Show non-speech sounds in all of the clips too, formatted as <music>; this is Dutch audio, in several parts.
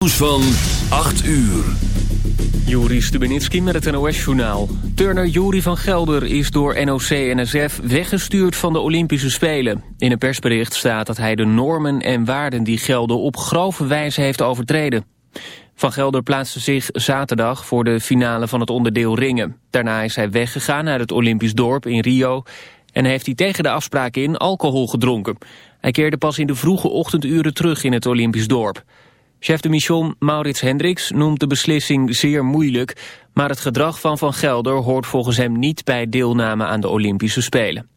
Nieuws van 8 uur. Juri Stubenitski met het NOS-journaal. Turner Juri van Gelder is door NOC-NSF weggestuurd van de Olympische Spelen. In een persbericht staat dat hij de normen en waarden die gelden op grove wijze heeft overtreden. Van Gelder plaatste zich zaterdag voor de finale van het onderdeel ringen. Daarna is hij weggegaan naar het Olympisch dorp in Rio... en heeft hij tegen de afspraak in alcohol gedronken. Hij keerde pas in de vroege ochtenduren terug in het Olympisch dorp. Chef de mission Maurits Hendricks noemt de beslissing zeer moeilijk... maar het gedrag van Van Gelder hoort volgens hem niet bij deelname aan de Olympische Spelen.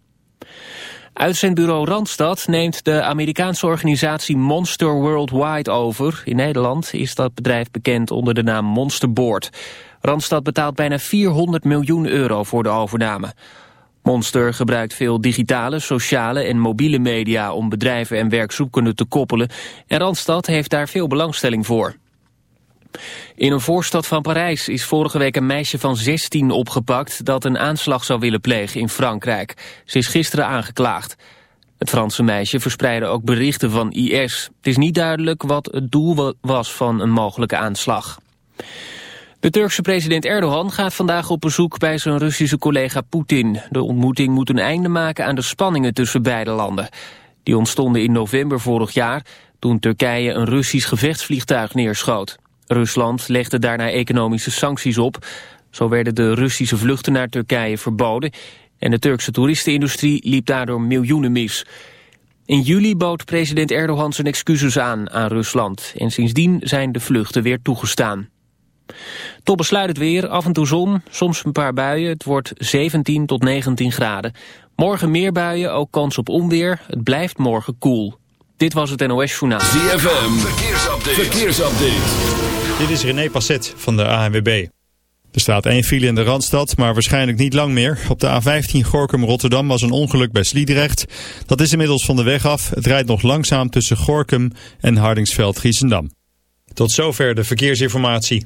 Uitzendbureau Randstad neemt de Amerikaanse organisatie Monster Worldwide over. In Nederland is dat bedrijf bekend onder de naam Monsterboard. Randstad betaalt bijna 400 miljoen euro voor de overname. Monster gebruikt veel digitale, sociale en mobiele media om bedrijven en werkzoekenden te koppelen en Randstad heeft daar veel belangstelling voor. In een voorstad van Parijs is vorige week een meisje van 16 opgepakt dat een aanslag zou willen plegen in Frankrijk. Ze is gisteren aangeklaagd. Het Franse meisje verspreidde ook berichten van IS. Het is niet duidelijk wat het doel was van een mogelijke aanslag. De Turkse president Erdogan gaat vandaag op bezoek bij zijn Russische collega Poetin. De ontmoeting moet een einde maken aan de spanningen tussen beide landen. Die ontstonden in november vorig jaar toen Turkije een Russisch gevechtsvliegtuig neerschoot. Rusland legde daarna economische sancties op. Zo werden de Russische vluchten naar Turkije verboden... en de Turkse toeristenindustrie liep daardoor miljoenen mis. In juli bood president Erdogan zijn excuses aan aan Rusland... en sindsdien zijn de vluchten weer toegestaan. Tot besluit het weer, af en toe zon, soms een paar buien. Het wordt 17 tot 19 graden. Morgen meer buien, ook kans op onweer. Het blijft morgen koel. Dit was het NOS Journaal. ZFM, verkeersupdate. verkeersupdate. Dit is René Passet van de ANWB. Er staat één file in de Randstad, maar waarschijnlijk niet lang meer. Op de A15 Gorkum-Rotterdam was een ongeluk bij Sliedrecht. Dat is inmiddels van de weg af. Het rijdt nog langzaam tussen Gorkum en Hardingsveld-Giessendam. Tot zover de verkeersinformatie.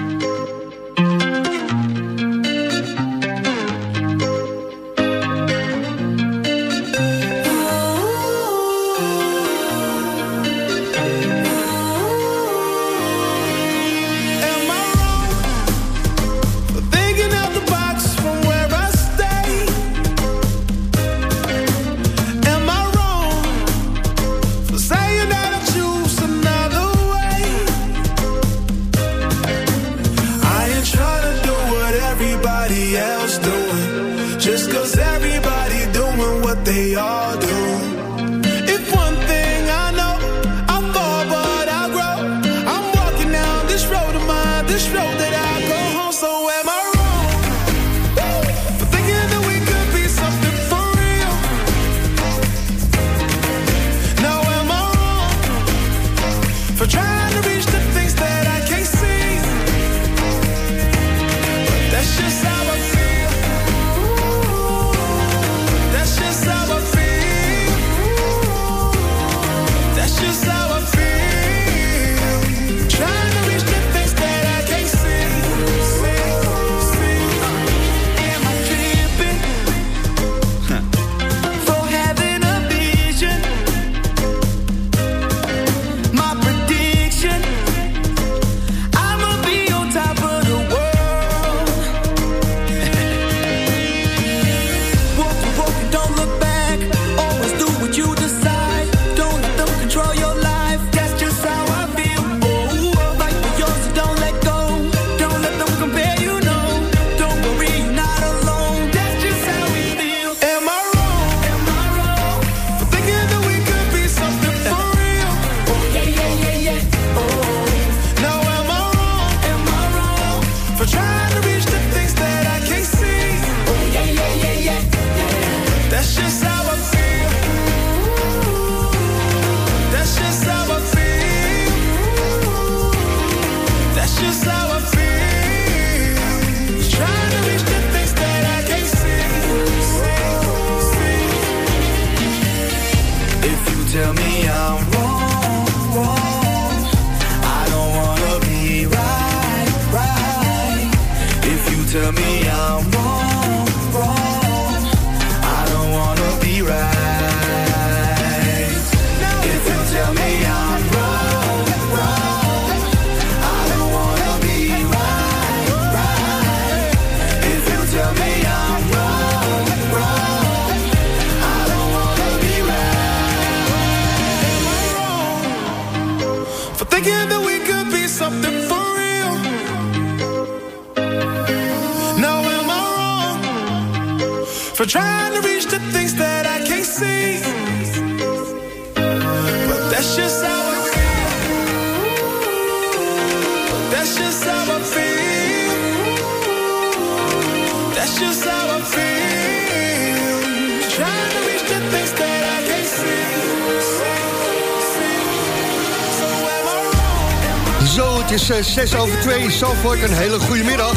6 over 2 Zandvoort. Een hele goede middag.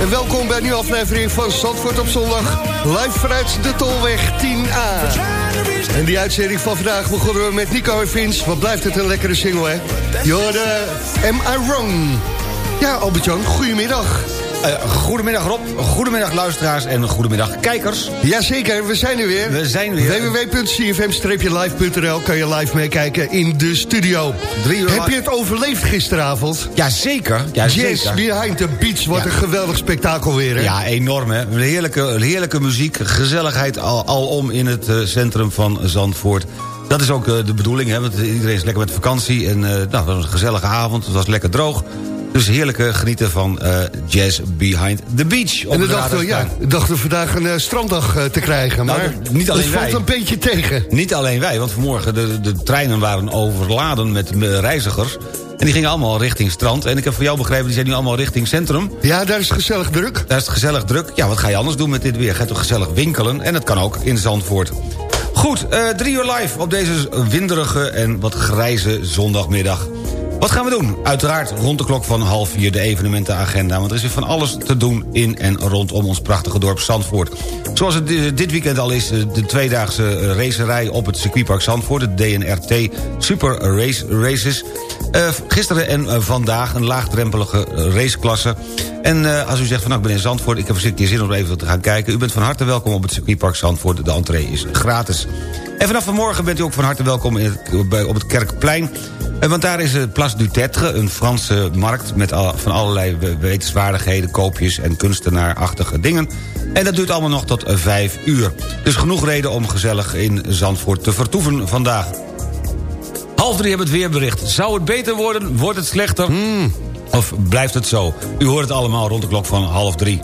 En welkom bij een nieuwe aflevering van Zandvoort op zondag. Live vanuit de Tolweg 10A. En die uitzending van vandaag begonnen we met Nico en Vince. Wat blijft het een lekkere single, hè? Je hoorde Am I Wrong? Ja, Albert-Jan, goedemiddag. Eh, goedemiddag Rob, goedemiddag luisteraars en goedemiddag kijkers. Jazeker, we zijn er weer. We zijn weer. www.cfm-live.nl kan je live meekijken in de studio. Drie uur Heb je het overleefd gisteravond? Jazeker, ja, Yes, zeker. Behind the Beach. Wat Ja. een geweldig spektakel weer, hè? Ja, enorm hè. Heerlijke, heerlijke muziek, gezelligheid al, alom in het eh, centrum van Zandvoort. Dat is ook eh, de bedoeling, hè, want iedereen is lekker met vakantie. En eh, nou, het was een gezellige avond, het was lekker droog. Dus heerlijk eh, genieten van eh, Jazz Behind the Beach. En dan het dachten we, ja, we dachten vandaag een eh, stranddag eh, te krijgen. Nou, Maar niet alleen het valt wij. een beetje tegen. Niet alleen wij, want vanmorgen de, de treinen waren overladen met reizigers. En die gingen allemaal richting strand. En ik heb van jou begrepen, die zijn nu allemaal richting centrum. Ja, daar is het gezellig druk. Daar is het gezellig druk. Ja, wat ga je anders doen met dit weer? Ga je toch gezellig winkelen? En dat kan ook in Zandvoort. Goed, drie uur live op deze winderige en wat grijze zondagmiddag. Wat gaan we doen? Uiteraard rond de klok van half vier de evenementenagenda. Want er is weer van alles te doen in en rondom ons prachtige dorp Zandvoort. Zoals het dit weekend al is, eh, de tweedaagse eh, racerij op het circuitpark Zandvoort. De DNRT Super Race Races. Eh, gisteren en vandaag een laagdrempelige raceklasse. En als u zegt van nou, ik ben in Zandvoort... ik heb keer zin om even te gaan kijken... u bent van harte welkom op het circuitpark Zandvoort. De entree is gratis. En vanaf vanmorgen bent u ook van harte welkom in het, bij- op het Kerkplein. Eh, Want daar is het Place du Tetre, een Franse markt... met al- van allerlei we- wetenswaardigheden, koopjes en kunstenaarachtige dingen. En dat duurt allemaal nog tot eh, vijf uur. Dus genoeg reden om gezellig in Zandvoort te vertoeven vandaag. Half drie hebben we het weerbericht. Zou het beter worden? Wordt het slechter? Of blijft het zo? U hoort het allemaal rond de klok van half drie.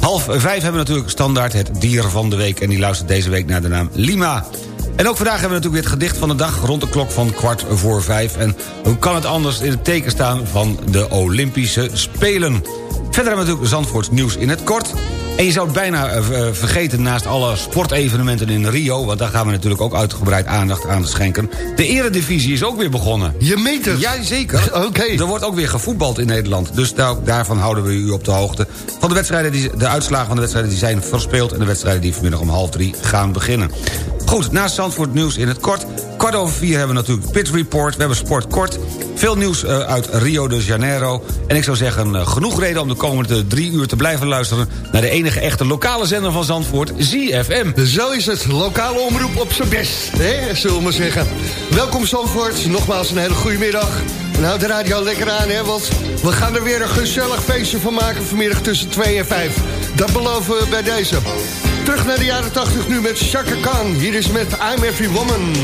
Half vijf hebben we natuurlijk standaard het dier van de week... en die luistert deze week naar de naam Lima. En ook vandaag hebben we natuurlijk weer het gedicht van de dag... rond de klok van kwart voor vijf. En hoe kan het anders in het teken staan van de Olympische Spelen? Verder hebben we natuurlijk Zandvoorts nieuws in het kort... En je zou het bijna eh, eh, vergeten naast alle sportevenementen in Rio... want daar gaan we natuurlijk ook uitgebreid aandacht aan schenken. De eredivisie is ook weer begonnen. Je meent het. Ja, zeker. <laughs> Oké. Er wordt ook weer gevoetbald in Nederland. Dus daar, daarvan houden we u op de hoogte. Van de, wedstrijden die, de uitslagen van de wedstrijden die zijn verspeeld... en de wedstrijden die vanmiddag om half drie gaan beginnen. Goed, naast Zandvoort nieuws in het kort. Kwart over vier hebben we natuurlijk Pit Report. We hebben Sport Kort. Veel nieuws eh, uit Rio de Janeiro. En ik zou zeggen, genoeg reden om de komende drie uur te blijven luisteren... naar de enige echte lokale zender van Zandvoort, ZFM. Zo is het. Lokale omroep op zijn best, hè, zullen we maar zeggen. Welkom Zandvoort. Nogmaals een hele goede middag. En houd de radio lekker aan, hè, want we gaan er weer een gezellig feestje van maken... vanmiddag tussen 2 en 5. Dat beloven we bij deze. Terug naar de jaren 80 nu met Chaka Khan. Hier is met I'm Every Woman.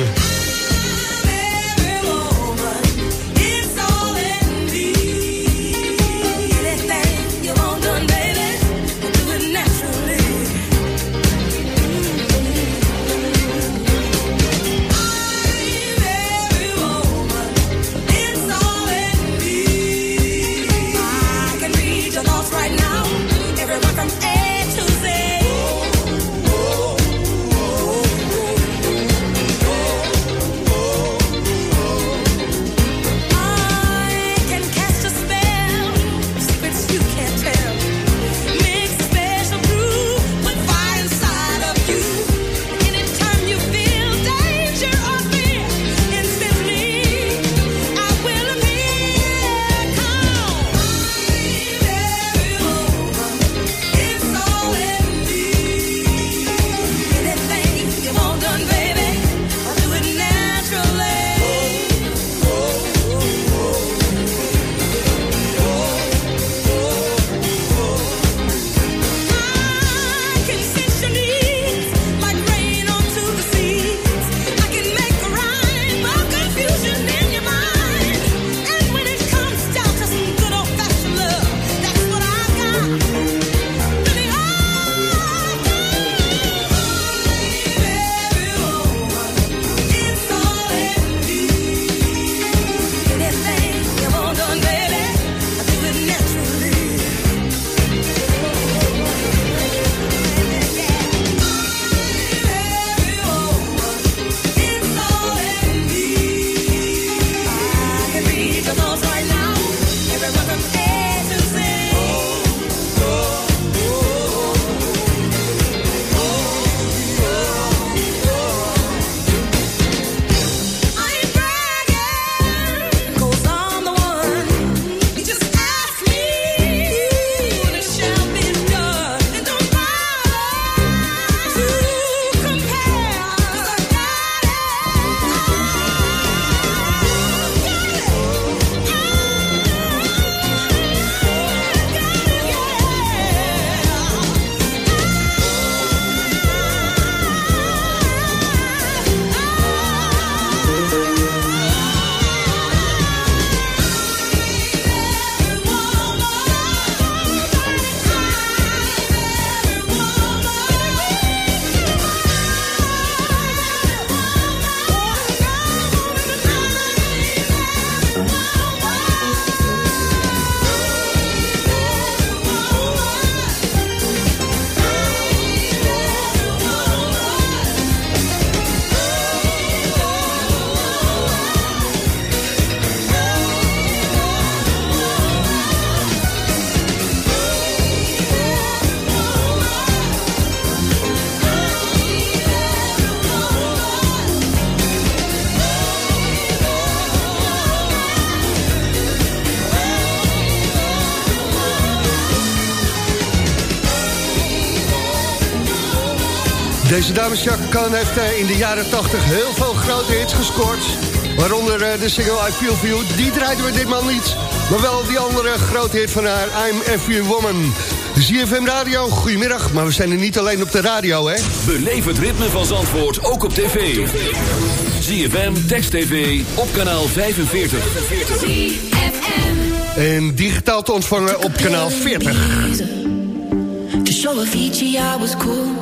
Deze dame Chaka Khan heeft eh, in de jaren 80 heel veel grote hits gescoord. Waaronder eh, de single I Feel For You. Die draaiden we ditmaal niet. Maar wel die andere grote hit van haar, I'm Every Woman. ZFM Radio, goedemiddag. Maar we zijn er niet alleen op de radio, hè? Beleef het ritme van Zandvoort ook op tv. ZFM, Text TV, op kanaal 45. En digitaal te ontvangen op kanaal 40. To show Avicii I was cool.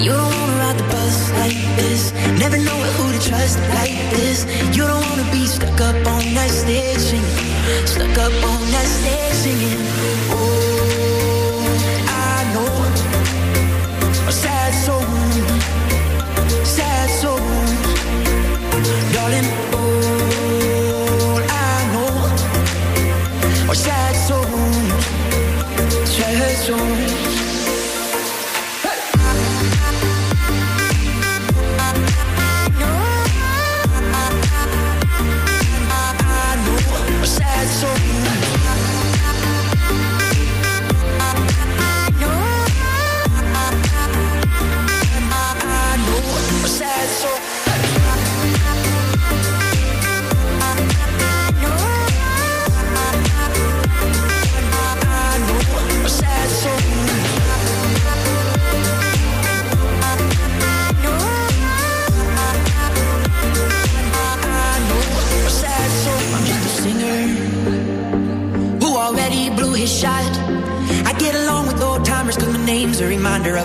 You don't wanna ride the bus like this, never know who to trust like this. You don't wanna be stuck up on that stage singing, stuck up on that stage singing. Oh,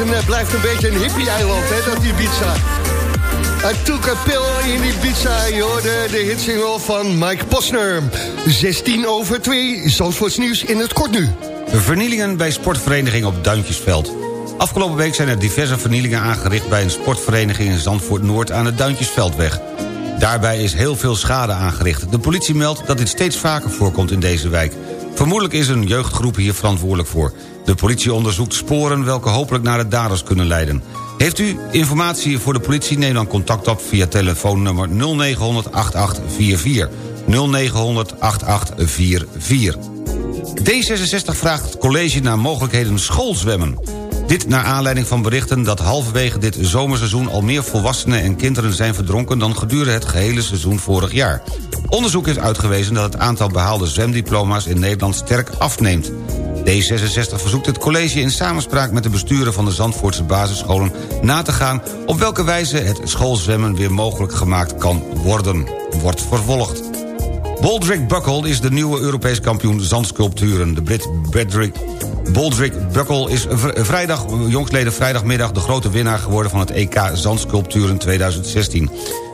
een, eh, blijft een beetje een hippie-eiland, hè, dat Ibiza. I took a pill in Ibiza, je hoorde de hitsingle van Mike Posner. 16 over 2, Zandvoorts nieuws in het kort nu. Vernielingen bij sportvereniging op Duintjesveld. Afgelopen week zijn er diverse vernielingen aangericht... bij een sportvereniging in Zandvoort Noord aan de Duintjesveldweg. Daarbij is heel veel schade aangericht. De politie meldt dat dit steeds vaker voorkomt in deze wijk. Vermoedelijk is een jeugdgroep hier verantwoordelijk voor. De politie onderzoekt sporen welke hopelijk naar de daders kunnen leiden. Heeft u informatie voor de politie? Neem dan contact op via telefoonnummer 0900 8844. 0900 8844. D66 vraagt het college naar mogelijkheden schoolzwemmen. Dit naar aanleiding van berichten dat halverwege dit zomerseizoen... al meer volwassenen en kinderen zijn verdronken... dan gedurende het gehele seizoen vorig jaar. Onderzoek heeft uitgewezen dat het aantal behaalde zwemdiploma's... in Nederland sterk afneemt. D66 verzoekt het college in samenspraak met de besturen van de Zandvoortse basisscholen... na te gaan op welke wijze het schoolzwemmen weer mogelijk gemaakt kan worden. Wordt vervolgd. Baldrick Buckle is de nieuwe Europees kampioen zandsculpturen. De Brit Bedrick Baldrick Buckle is vrijdag, jongstleden vrijdagmiddag... de grote winnaar geworden van het EK Zandsculpturen 2016.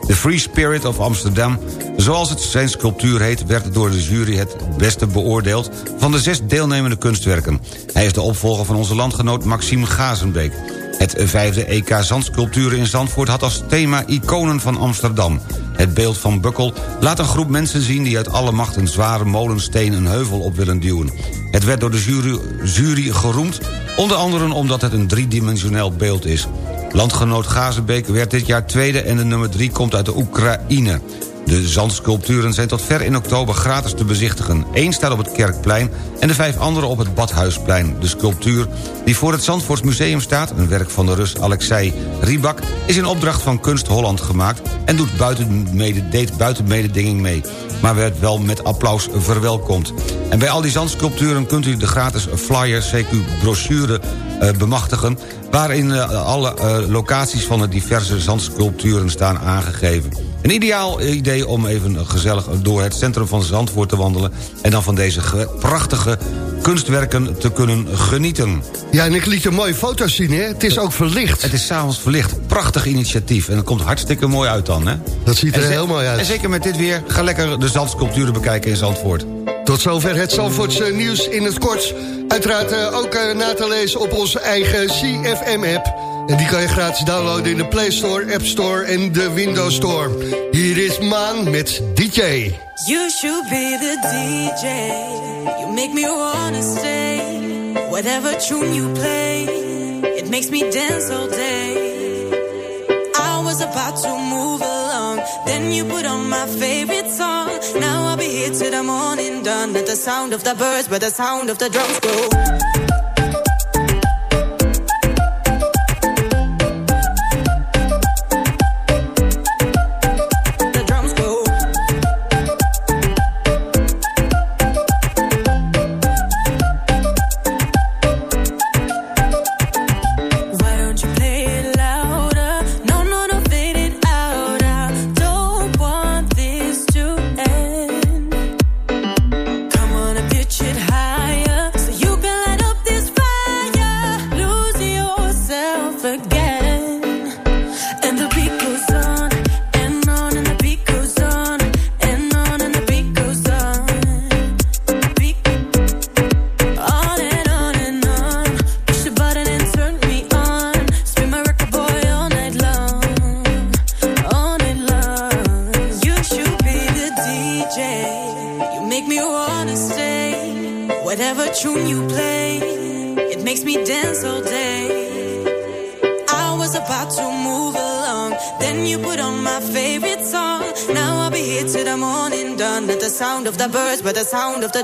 De Free Spirit of Amsterdam, zoals het zijn sculptuur heet... werd door de jury het beste beoordeeld van de zes deelnemende kunstwerken. Hij is de opvolger van onze landgenoot Maxime Gazenbeek. Het vijfde EK Zandsculpturen in Zandvoort had als thema Iconen van Amsterdam. Het beeld van Bukkel laat een groep mensen zien... die uit alle macht een zware molensteen een heuvel op willen duwen. Het werd door de jury, geroemd, onder andere omdat het een driedimensioneel beeld is. Landgenoot Gazenbeek werd dit jaar tweede en de nummer drie komt uit de Oekraïne. De zandsculpturen zijn tot ver in oktober gratis te bezichtigen. Eén staat op het Kerkplein en de vijf andere op het Badhuisplein. De sculptuur die voor het Zandvoorts Museum staat... een werk van de Rus Alexei Rybak... is in opdracht van Kunst Holland gemaakt... en doet buiten deed buiten mededinging mee maar werd wel met applaus verwelkomd. En bij al die zandsculpturen kunt u de gratis flyer CQ brochure uh, bemachtigen... waarin uh, alle uh, locaties van de diverse zandsculpturen staan aangegeven. Een ideaal idee om even gezellig door het centrum van Zandvoort te wandelen... en dan van deze prachtige kunstwerken te kunnen genieten. Ja, en ik liet een mooie foto's zien, hè? Het is ook verlicht. Het is s'avonds verlicht. Prachtig initiatief. En het komt hartstikke mooi uit dan, hè? Dat ziet er heel mooi uit. En zeker met dit weer, ga lekker de zandsculpturen bekijken in Zandvoort. Tot zover het Zandvoortse nieuws in het kort. Uiteraard uh, ook uh, na te lezen op onze eigen CFM-app. En die kan je gratis downloaden in de Play Store, App Store en de Windows Store. Hier is Maan met DJ. You should be the DJ. You make me wanna stay. Whatever tune you play, it makes me dance all day. I was about to move along, then you put on my favorite song. Now I'll be here till the morning done. At the sound of the birds, but the sound of the drums go. Sound of the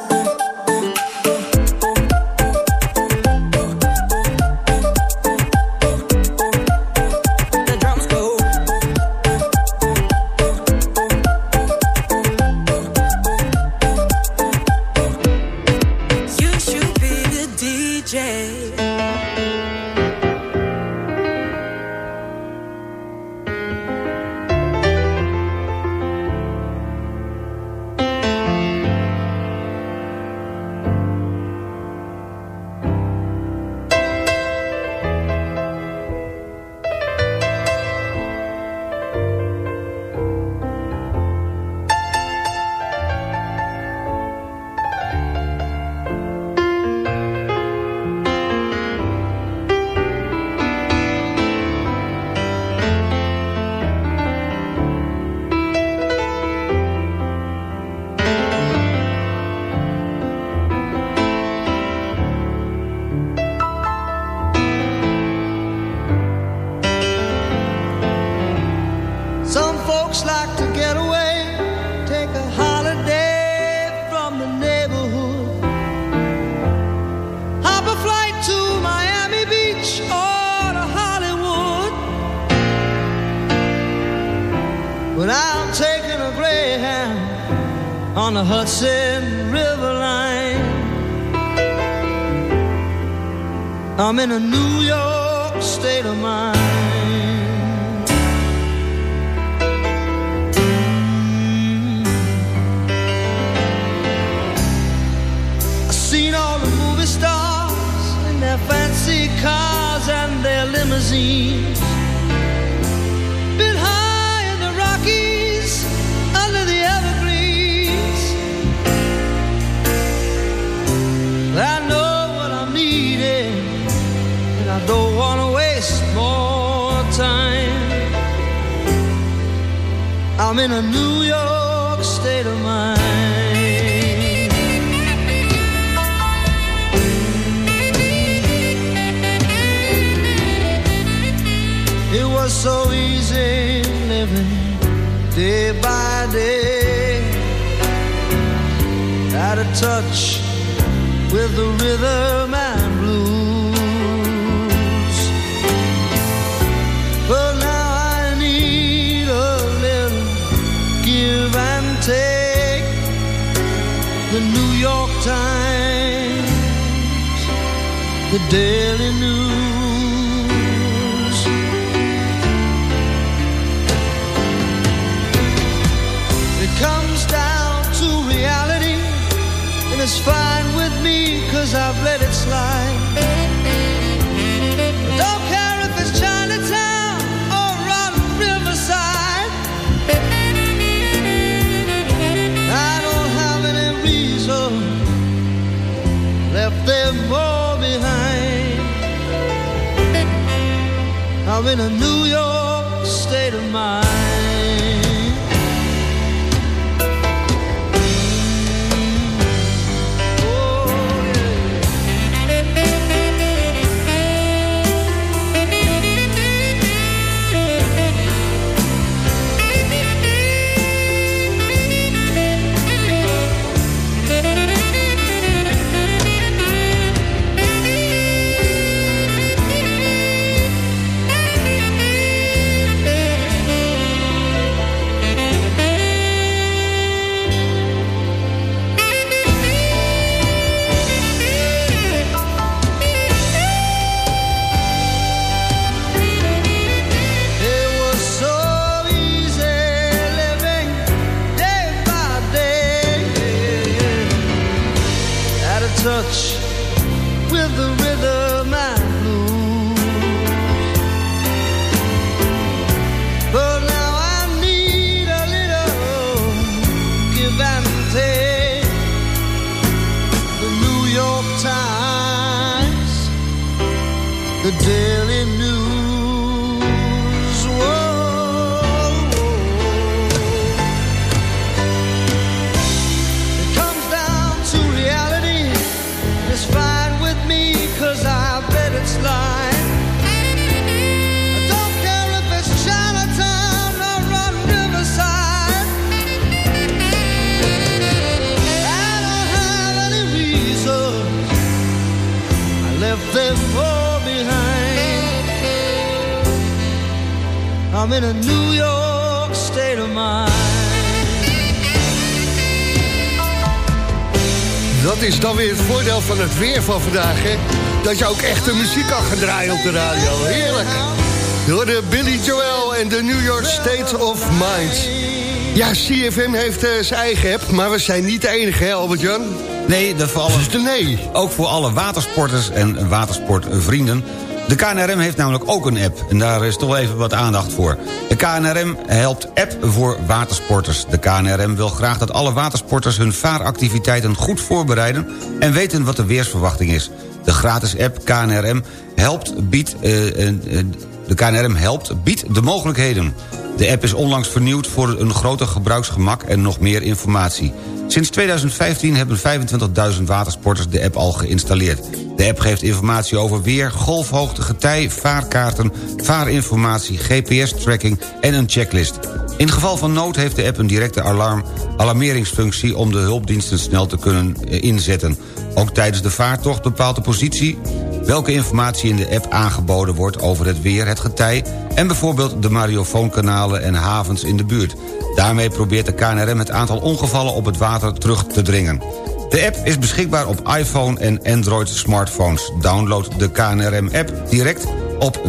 Hudson River line. I'm in a New York state of mind. I've seen all the movie stars in their fancy cars and their limousines. I'm in a New York state of mind. It was so easy living day by day. Out of touch with the rhythm Times, the Daily News. It comes down to reality, and it's fine with me, cause I've let it slide. I'm in a New York state of mind. Voordeel van het weer van vandaag, hè? Dat je ook echte muziek kan gaan draaien op de radio. Heerlijk. Door de Billy Joel en de New York State of Mind. Ja, CFM heeft eh, zijn eigen app, maar we zijn niet de enige, hè, Albert-Jan? Nee, de voor alle, nee, ook voor alle watersporters en watersportvrienden. De KNRM heeft namelijk ook een app. En daar is toch even wat aandacht voor. De KNRM helpt app voor watersporters. De KNRM wil graag dat alle watersporters hun vaaractiviteiten goed voorbereiden... en weten wat de weersverwachting is. De gratis app KNRM helpt biedt... eh, eh, de KNRM helpt biedt de mogelijkheden. De app is onlangs vernieuwd voor een groter gebruiksgemak en nog meer informatie. Sinds 2015 hebben 25.000 watersporters de app al geïnstalleerd. De app geeft informatie over weer, golfhoogte, getij, vaarkaarten... vaarinformatie, GPS-tracking en een checklist. In geval van nood heeft de app een directe alarm, alarmeringsfunctie... om de hulpdiensten snel te kunnen eh, inzetten. Ook tijdens de vaartocht bepaalt de positie... welke informatie in de app aangeboden wordt over het weer, het getij... en bijvoorbeeld de mariofoonkanalen en havens in de buurt. Daarmee probeert de KNRM het aantal ongevallen op het water terug te dringen. De app is beschikbaar op iPhone en Android smartphones. Download de KNRM-app direct op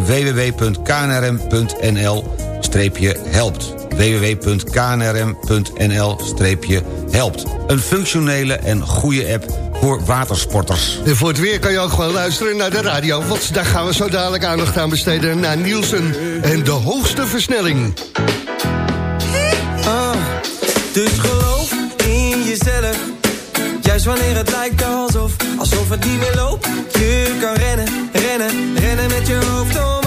www.knrm.nl-helpt www.knrm.nl-helpt Een functionele en goede app voor watersporters. En voor het weer kan je ook gewoon luisteren naar de radio... want daar gaan we zo dadelijk aandacht aan besteden... naar Nielsen en de hoogste versnelling. Ah, dus geloof in jezelf. Juist wanneer het lijkt alsof, alsof het niet meer loopt. Je kan rennen, rennen, rennen met je hoofd omhoog.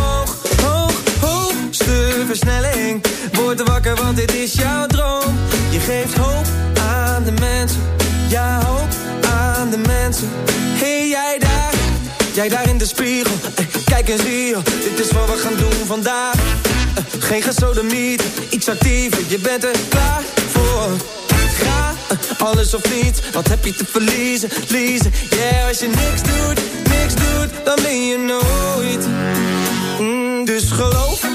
Versnelling. Word wakker, want dit is jouw droom. Je geeft hoop aan de mensen. Ja, hoop aan de mensen. Hey, jij daar, jij daar in de spiegel. Eh, Kijk eens hier, dit is wat we gaan doen vandaag. Eh, Geen gesodemiet, iets actiever, je bent er klaar voor. Ga, eh, alles of niets, wat heb je te verliezen, liezen. Yeah, als je niks doet, niks doet, dan ben je nooit. Mm, dus geloof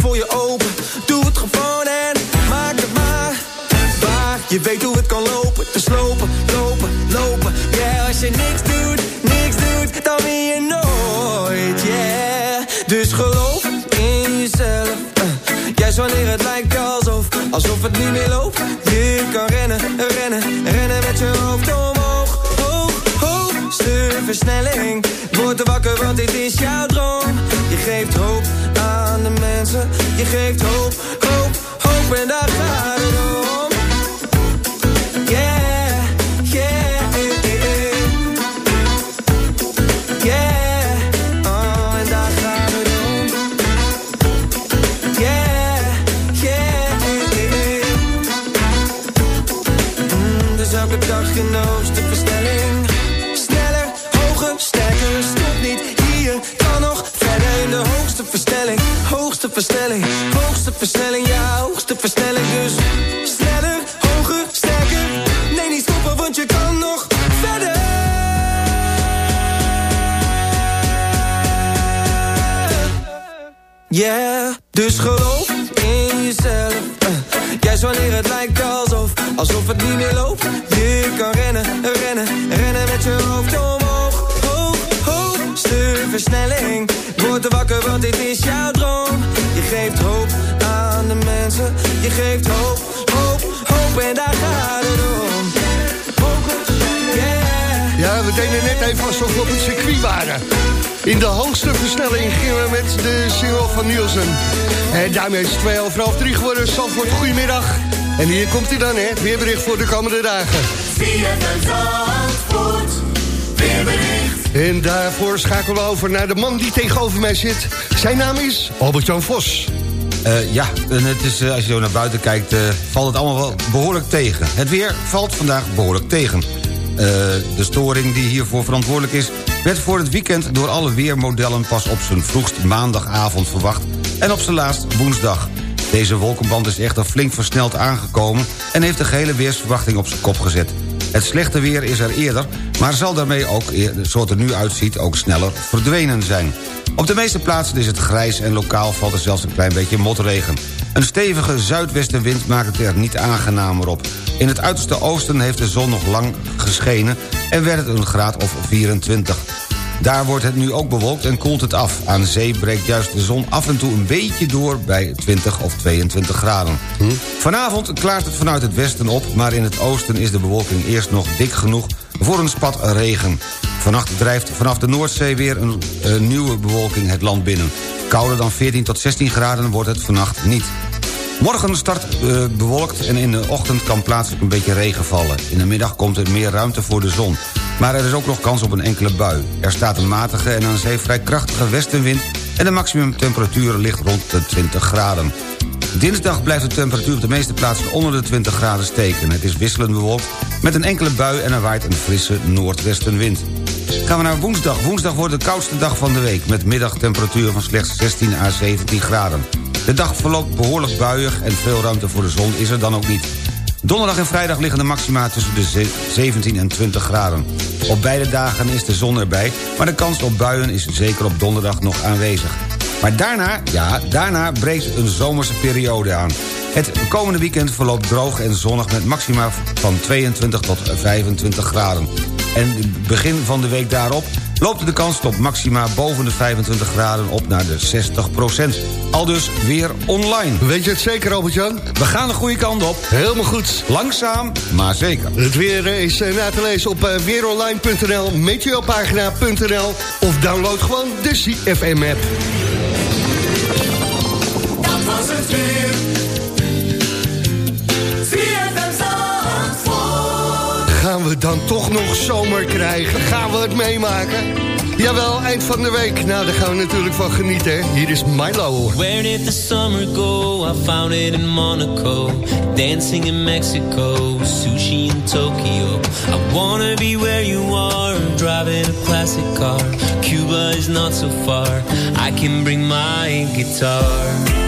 voor je open, doe het gewoon en maak het maar waar. Je weet hoe het kan lopen, dus lopen, lopen, lopen. Yeah, als je niks doet, niks doet, dan ben je nooit, yeah. Dus geloof in jezelf, eh. juist wanneer het lijkt alsof, alsof het niet meer loopt. Je kan rennen, rennen, rennen met je hoofd omhoog, hoog, hoogste versnelling. Elke dag geen hoogste versnelling. Sneller, hoger, sterker, stop niet hier. Kan nog verder in de hoogste versnelling. Hoogste versnelling, hoogste versnelling, ja, hoogste versnelling. Dus sneller, hoger, sterker. Nee, niet stoppen, want je kan nog verder. Yeah, dus geloof in jezelf. eh. Juist wanneer het lijkt alsof, alsof het niet meer loopt. Even alsof we op het circuit waren. In de hoogste versnelling gingen we met de single van Nielsen. En daarmee is het 2 over half 3 geworden. Zandvoort, goedemiddag. En hier komt hij dan, hè. Weerbericht voor de komende dagen. En daarvoor schakelen we over naar de man die tegenover mij zit. Zijn naam is Albert-Jan Vos. Eh, ja, en het is, eh, als je zo naar buiten kijkt, eh, valt het allemaal wel behoorlijk tegen. Het weer valt vandaag behoorlijk tegen. Eh, de storing die hiervoor verantwoordelijk is... werd voor het weekend door alle weermodellen pas op zijn vroegst maandagavond verwacht... en op zijn laatst woensdag. Deze wolkenband is echter flink versneld aangekomen... en heeft de gehele weersverwachting op zijn kop gezet. Het slechte weer is er eerder, maar zal daarmee ook, zoals het er nu uitziet... ook sneller verdwenen zijn. Op de meeste plaatsen is het grijs en lokaal valt er zelfs een klein beetje motregen. Een stevige zuidwestenwind maakt het er niet aangenamer op. In het uiterste oosten heeft de zon nog lang geschenen en werd het een graad of 24. Daar wordt het nu ook bewolkt en koelt het af. Aan zee breekt juist de zon af en toe een beetje door bij 20 of 22 graden. Vanavond klaart het vanuit het westen op... maar in het oosten is de bewolking eerst nog dik genoeg voor een spat regen. Vannacht drijft vanaf de Noordzee weer een, nieuwe bewolking het land binnen. Kouder dan 14 tot 16 graden wordt het vannacht niet. Morgen start eh, bewolkt en in de ochtend kan plaatselijk een beetje regen vallen. In de middag komt er meer ruimte voor de zon. Maar er is ook nog kans op een enkele bui. Er staat een matige en aan zee vrij krachtige westenwind... en de maximumtemperatuur ligt rond de 20 graden. Dinsdag blijft de temperatuur op de meeste plaatsen onder de 20 graden steken. Het is wisselend bewolkt met een enkele bui en er waait een frisse noordwestenwind. Gaan we naar woensdag. Woensdag wordt de koudste dag van de week... met middagtemperatuur van slechts 16 à 17 graden. De dag verloopt behoorlijk buiig en veel ruimte voor de zon is er dan ook niet. Donderdag en vrijdag liggen de maxima tussen de ze- 17 en 20 graden. Op beide dagen is de zon erbij, maar de kans op buien is zeker op donderdag nog aanwezig. Maar daarna, ja, daarna breekt een zomerse periode aan. Het komende weekend verloopt droog en zonnig met maxima van 22 tot 25 graden. En begin van de week daarop loopt de kans op maxima boven de 25 graden op naar de 60% Al dus weer online. Weet je het zeker, Albert-Jan? We gaan de goede kant op. Helemaal goed. Langzaam, maar zeker. Het weer is eh, na te lezen op eh, weeronline.nl, meteopagina.nl of download gewoon de CFM-app. Dat was het weer. Dan toch nog zomer krijgen? Gaan we het meemaken? Jawel, eind van de week. Nou, daar gaan we natuurlijk van genieten. Hier is Milo. Where did the summer go? I found it in Monaco. Dancing in Mexico. Sushi in Tokyo. I wanna be where you are. Driving a classic car. Cuba is not so far. I can bring my guitar.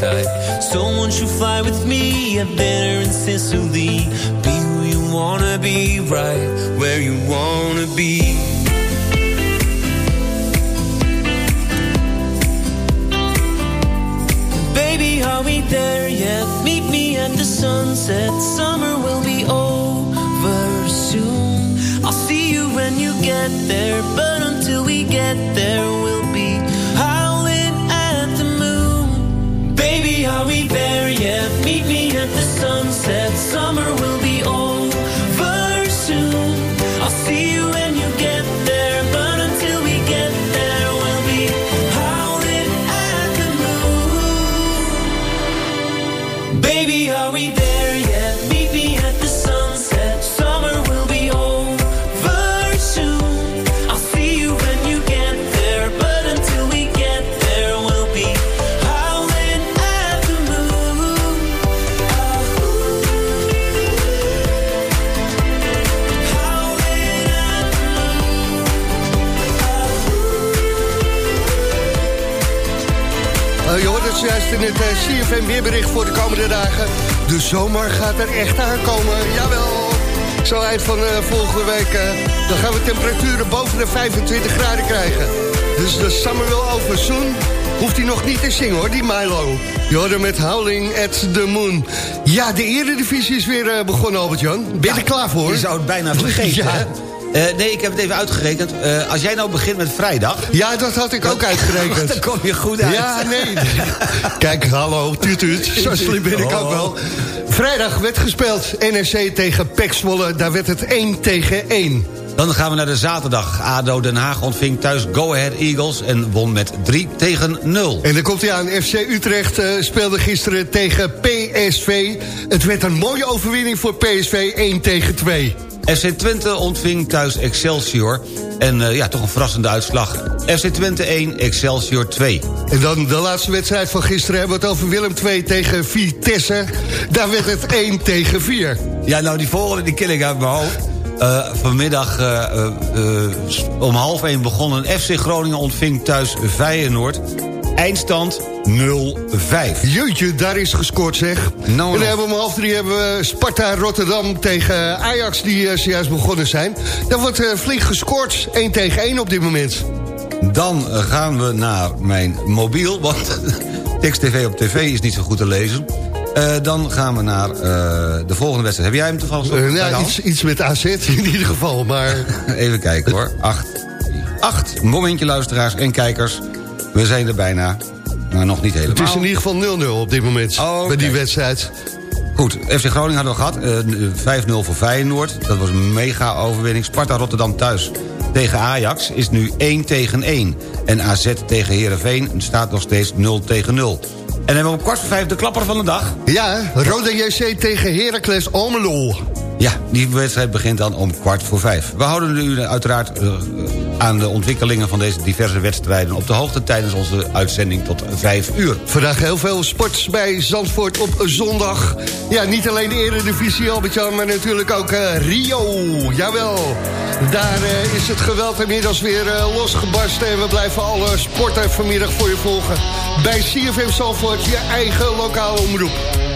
palaces in Versailles. Someone should fly with me. Have dinner in Sicily. Be who you wanna be, right where you wanna be. Baby, are we there yet? Meet me at the sunset. Summer will at the sunset. Summer will in het eh, CFM weerbericht voor de komende dagen. De zomer gaat er echt aankomen, jawel. Zo eind van eh, volgende week, eh, dan gaan we temperaturen boven de 25 graden krijgen. Dus de summer will over soon. Hoeft hij nog niet te zingen hoor, die Milo. Hem met Howling at the Moon. Ja, de eredivisie is weer begonnen, Albert-Jan. Ben je er klaar voor? Je zou het bijna <laughs> vergeten, Ja. Eh, nee, ik heb het even uitgerekend. Eh, als jij nou begint met vrijdag... Ja, dat had ik ook uitgerekend. <laughs> dan kom je goed uit. Ja, nee. <laughs> Kijk, hallo, tuut, tuut. Zo slim ben ik ook wel. Vrijdag werd gespeeld NRC tegen Pek Zwolle. Daar werd het 1 tegen 1. Dan gaan we naar de zaterdag. ADO Den Haag ontving thuis Go Ahead Eagles... en won met 3 tegen 0. En dan komt hij aan. FC Utrecht eh, speelde gisteren tegen PSV. Het werd een mooie overwinning voor PSV, 1 tegen 2. FC Twente ontving thuis Excelsior. En eh, ja, toch een verrassende uitslag. FC Twente 1, Excelsior 2. En dan de laatste wedstrijd van gisteren hebben we het over Willem 2 tegen Vitesse. Daar werd het 1 tegen 4. Ja, nou die volgende die ken ik uit mijn hoofd. Eh, vanmiddag eh, om half 1 begonnen. FC Groningen ontving thuis Feyenoord. Eindstand 0-5. Jeutje, daar is gescoord zeg. Nou, en dan nou. hebben we om half drie hebben we Sparta Rotterdam tegen Ajax... die eh, zojuist begonnen zijn. Daar wordt eh, flink gescoord. 1 tegen 1 op dit moment. Dan gaan we naar mijn mobiel, want <laughs> tekst TV op tv is niet zo goed te lezen. Eh, dan gaan we naar de volgende wedstrijd. Heb jij hem toevallig? Nou, hand? iets, iets met AZ in ieder geval, maar... <laughs> Even kijken hoor. Acht. Acht. Momentje luisteraars en kijkers. We zijn er bijna. Maar nog niet helemaal. Het is in ieder geval 0-0 op dit moment, Oh, bij die wedstrijd. Goed, FC Groningen hadden we gehad. Eh, 5-0 voor Feyenoord. Dat was een mega overwinning. Sparta Rotterdam thuis tegen Ajax is nu 1 tegen 1. En AZ tegen Heerenveen staat nog steeds 0 tegen 0. En dan hebben we om kwart voor vijf de klapper van de dag. Ja, Roda JC tegen Heracles Almelo. Ja, die wedstrijd begint dan om kwart voor vijf. We houden u uiteraard eh, aan de ontwikkelingen van deze diverse wedstrijden... op de hoogte tijdens onze uitzending tot vijf uur. Vandaag heel veel sports bij Zandvoort op zondag. Ja, niet alleen de Eredivisie, Albert-Jan, maar natuurlijk ook eh, Rio. Jawel, daar eh, is het geweld inmiddels weer eh, losgebarsten... en we blijven alle sporten vanmiddag voor je volgen. Bij CFM Zandvoort, je eigen lokale omroep.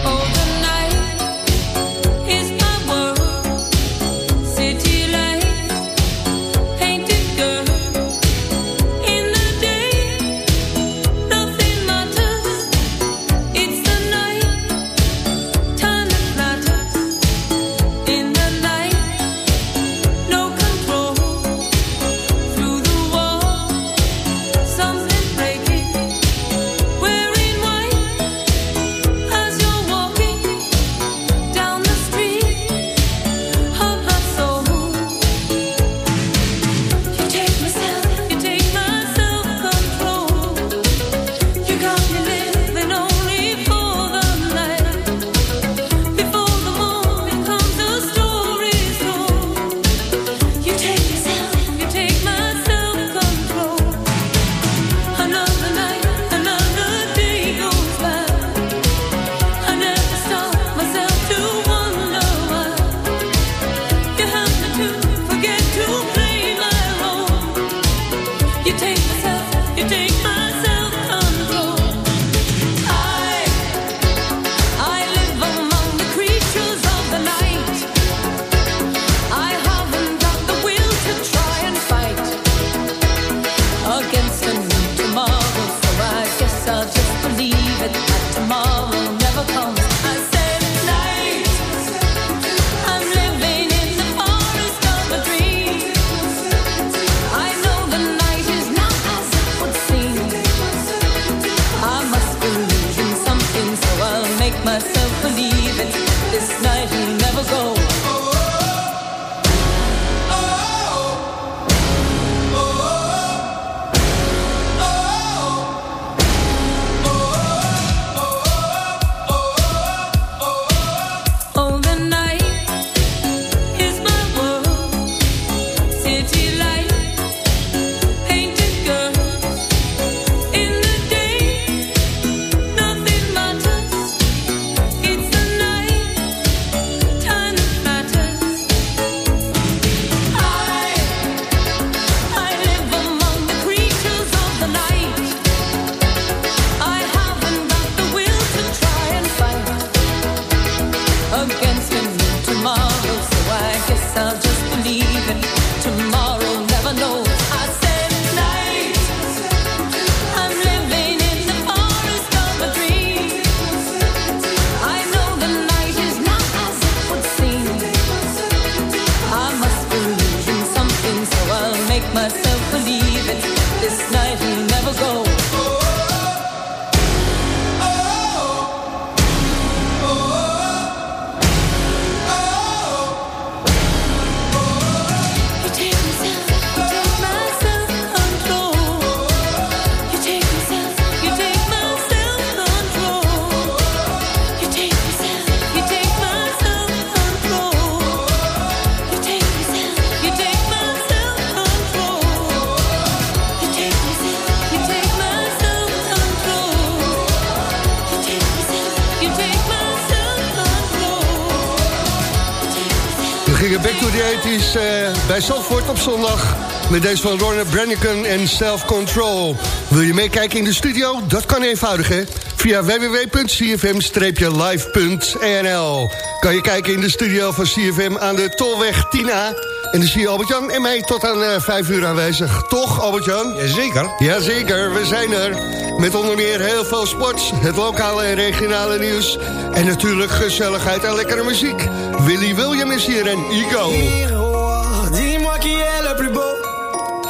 Zondag. Met deze van Ronald Brannigan en Self Control. Wil je meekijken in de studio? Dat kan eenvoudig, hè? Via www.cfm-live.nl Kan je kijken in de studio van CFM aan de Tolweg 10A. En dan zie je Albert-Jan en mij tot aan eh, 5 uur aanwezig. Toch, Albert-Jan? Jazeker. Jazeker, we zijn er. Met onder meer heel veel sports, het lokale en regionale nieuws... en natuurlijk gezelligheid en lekkere muziek. Willy William is hier en Ego.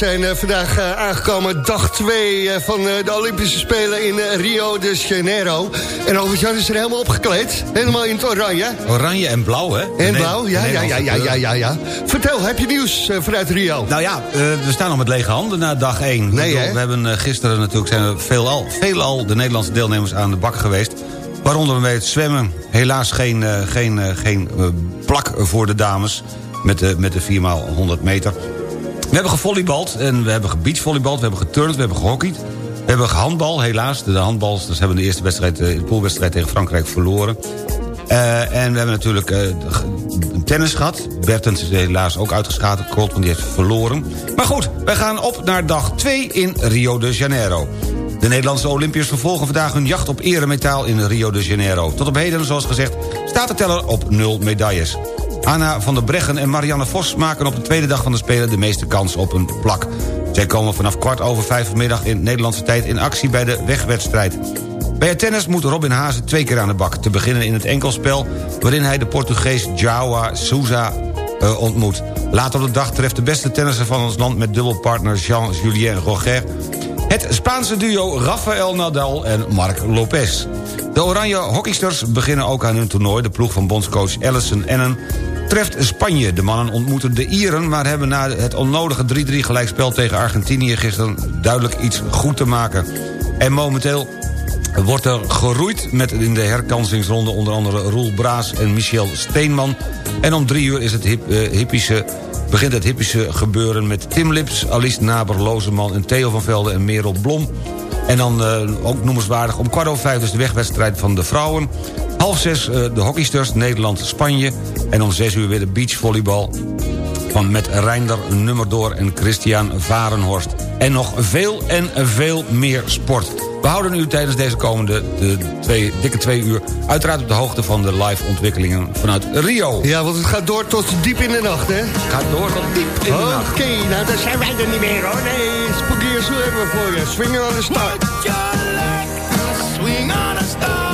zijn eh, vandaag eh, aangekomen, dag 2 van eh, de Olympische Spelen in Rio de Janeiro. En Albert-Jan is er helemaal opgekleed, helemaal in het oranje. Oranje en blauw, hè? En blauw, ja, ja, ja, ja, ja, ja, ja. Vertel, heb je nieuws vanuit Rio? Nou ja, we staan nog met lege handen na dag 1. Nee, hè? We hebben gisteren natuurlijk zijn er veelal, veelal de Nederlandse deelnemers aan de bak geweest. Waaronder bij het zwemmen helaas geen, geen, geen plak voor de dames met de, met de 4x100 meter. We hebben gevolleybald en we hebben gebeachvolleybald, we hebben geturnd, we hebben gehockeyd. We hebben gehandbal, helaas. De handbalsters hebben de eerste wedstrijd, eh, de poolwedstrijd tegen Frankrijk verloren. Eh, en we hebben natuurlijk eh, tennis gehad. Bertens is helaas ook uitgeschakeld, want die heeft verloren. Maar goed, wij gaan op naar dag 2 in Rio de Janeiro. De Nederlandse Olympiërs vervolgen vandaag hun jacht op eremetaal in Rio de Janeiro. Tot op heden, zoals gezegd, staat de teller op nul medailles. Anna van der Breggen en Marianne Vos maken op de tweede dag van de Spelen... de meeste kans op een plak. Zij komen vanaf kwart over vijf vanmiddag in Nederlandse tijd... in actie bij de wegwedstrijd. Bij het tennis moet Robin Haase twee keer aan de bak. Te beginnen in het enkelspel, waarin hij de Portugees Joao Souza eh, ontmoet. Later op de dag treft de beste tennisser van ons land... met dubbelpartner Jean-Julien Roger... het Spaanse duo Rafael Nadal en Marc Lopez. De Oranje Hockeysters beginnen ook aan hun toernooi. De ploeg van bondscoach Allison Ennen treft Spanje. De mannen ontmoeten de Ieren... maar hebben na het onnodige 3-3 gelijkspel tegen Argentinië... gisteren duidelijk iets goed te maken. En momenteel wordt er geroeid met in de herkansingsronde... onder andere Roel Braas en Michel Steenman. En om drie uur is het eh, hippische, begint het hippische gebeuren... met Tim Lips, Alice Naber, Lozeman en Theo van Velde en Merel Blom... En dan eh, ook noemenswaardig om kwart over vijf dus de wegwedstrijd van de vrouwen. Half zes eh, de hockeysters Nederland-Spanje. En om zes uur weer de beachvolleybal van met Reinder Nummerdoor en Christian Varenhorst. En nog veel en veel meer sport. We houden u tijdens deze komende de twee, dikke twee uur... uiteraard op de hoogte van de live ontwikkelingen vanuit Rio. Ja, want het gaat door tot diep in de nacht, hè? Het gaat door tot diep in de nacht. Oké, nou dan zijn wij er niet meer, hoor. Nee, Spooky is hebben we voor je. Swingen on the star. Swing on a star.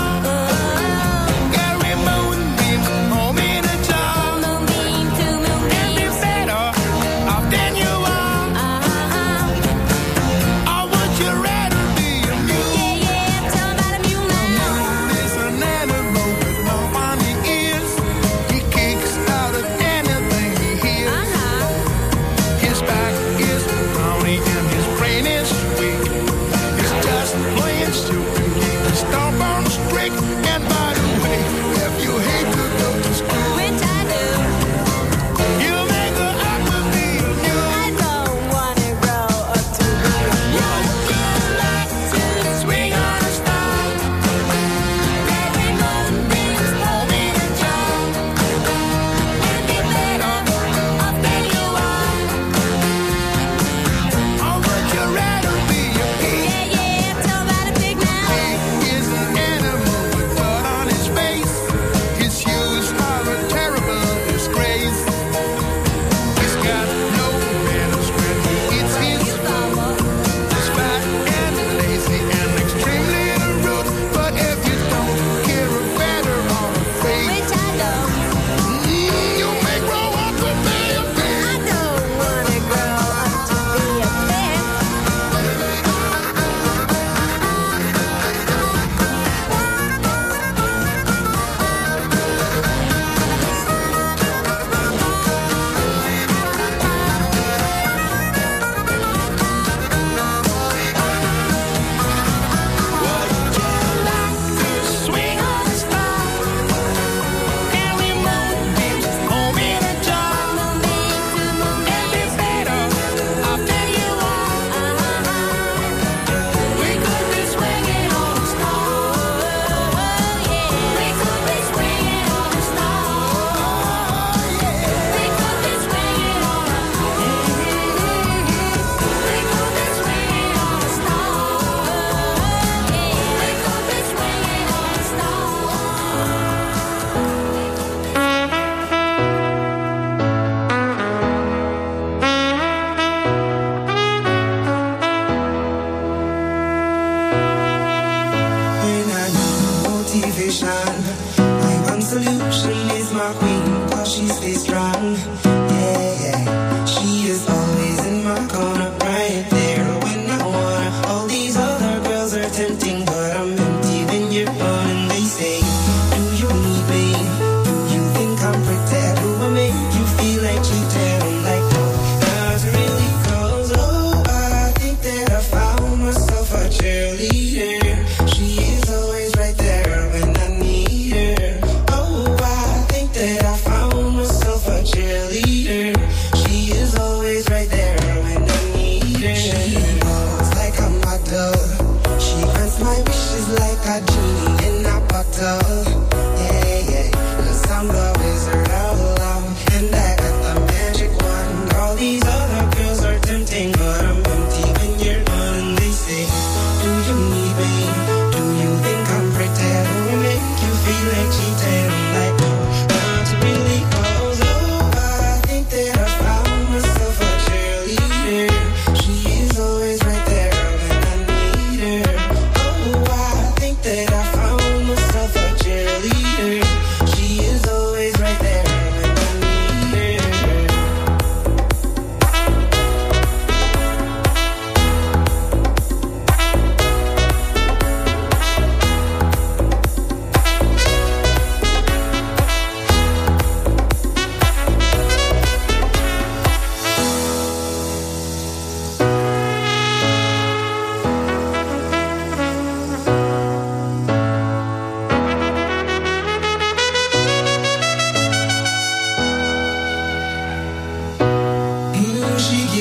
Need my one solution is my queen, 'cause she stays strong. Yeah, yeah. She is always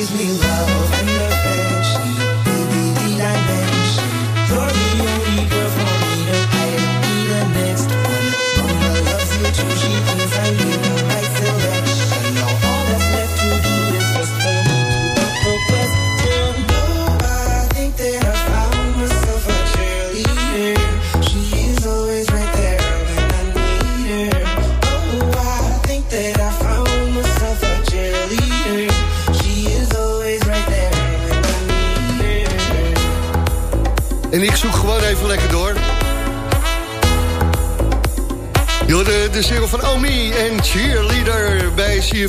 give me love.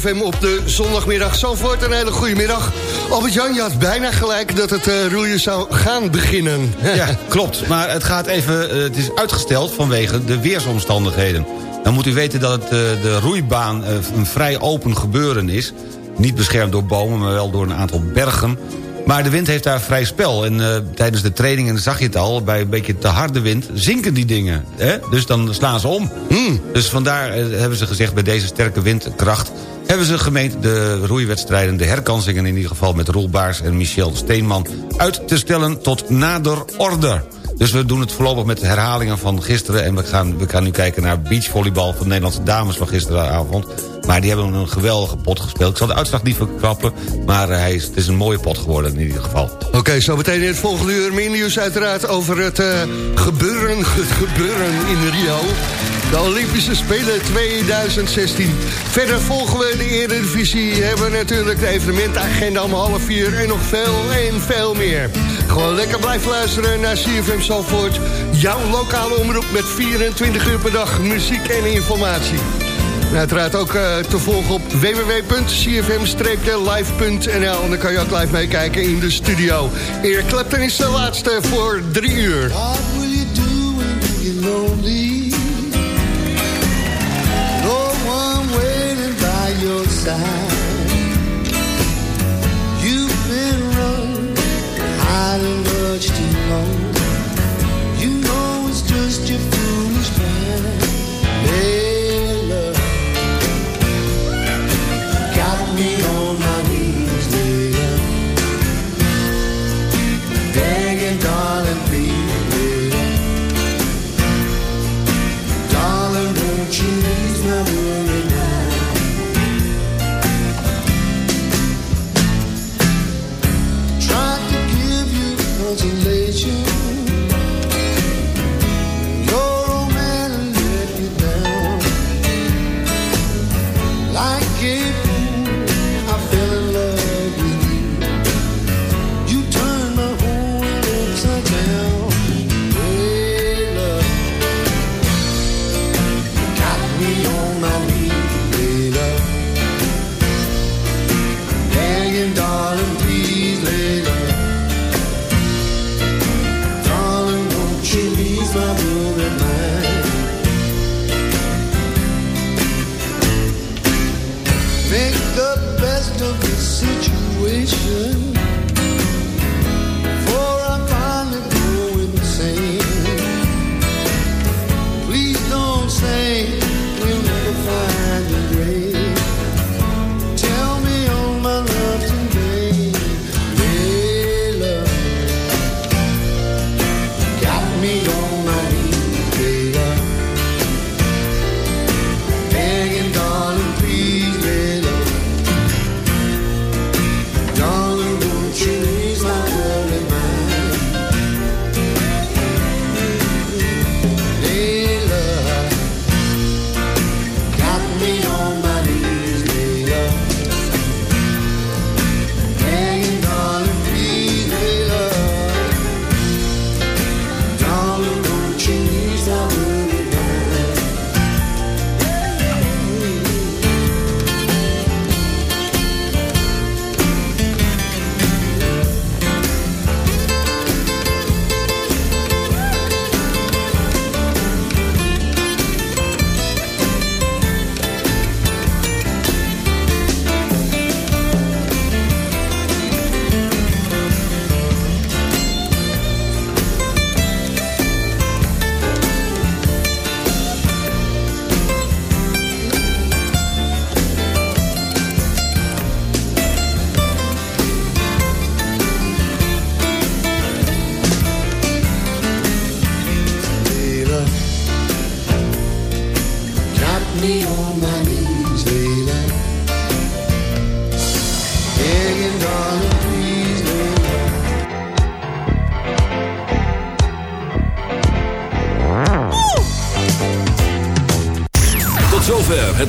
CFM op de zondagmiddag. Zandvoort, een hele goede middag. Albert-Jan, je had bijna gelijk dat het uh, roeien zou gaan beginnen. Ja, klopt. Maar het, gaat even, uh, het is uitgesteld vanwege de weersomstandigheden. Dan moet u weten dat het, uh, de roeibaan een vrij open gebeuren is. Niet beschermd door bomen, maar wel door een aantal bergen. Maar de wind heeft daar vrij spel. En uh, tijdens de trainingen zag je het al... bij een beetje te harde wind zinken die dingen. Hè? Dus dan slaan ze om. Hmm. Dus vandaar uh, hebben ze gezegd... bij deze sterke windkracht... hebben ze gemeend de roeiwedstrijden... de herkansingen in ieder geval met Roel Baars en Michel Steenman... uit te stellen tot nader order. Dus we doen het voorlopig met de herhalingen van gisteren... en we gaan, we gaan nu kijken naar beachvolleybal van de Nederlandse dames van gisteravond... Maar die hebben een geweldige pot gespeeld. Ik zal de uitslag niet verklappen, maar hij is, het is een mooie pot geworden in ieder geval. Oké, zo meteen in het volgende uur meer nieuws uiteraard over het uh, gebeuren, gebeuren in Rio. De Olympische Spelen 2016. Verder volgen we de Eredivisie. Hebben we natuurlijk de evenementagenda om half vier en nog veel en veel meer. Gewoon lekker blijven luisteren naar CFM Zalvoort. Jouw lokale omroep met 24 uur per dag muziek en informatie. En uiteraard ook uh, te volgen op www.cfm-live.nl. En dan kan je ook live meekijken in de studio. Eer Clapton is de laatste voor drie uur. What will you do when lonely? No one waiting by your side. noite de novo.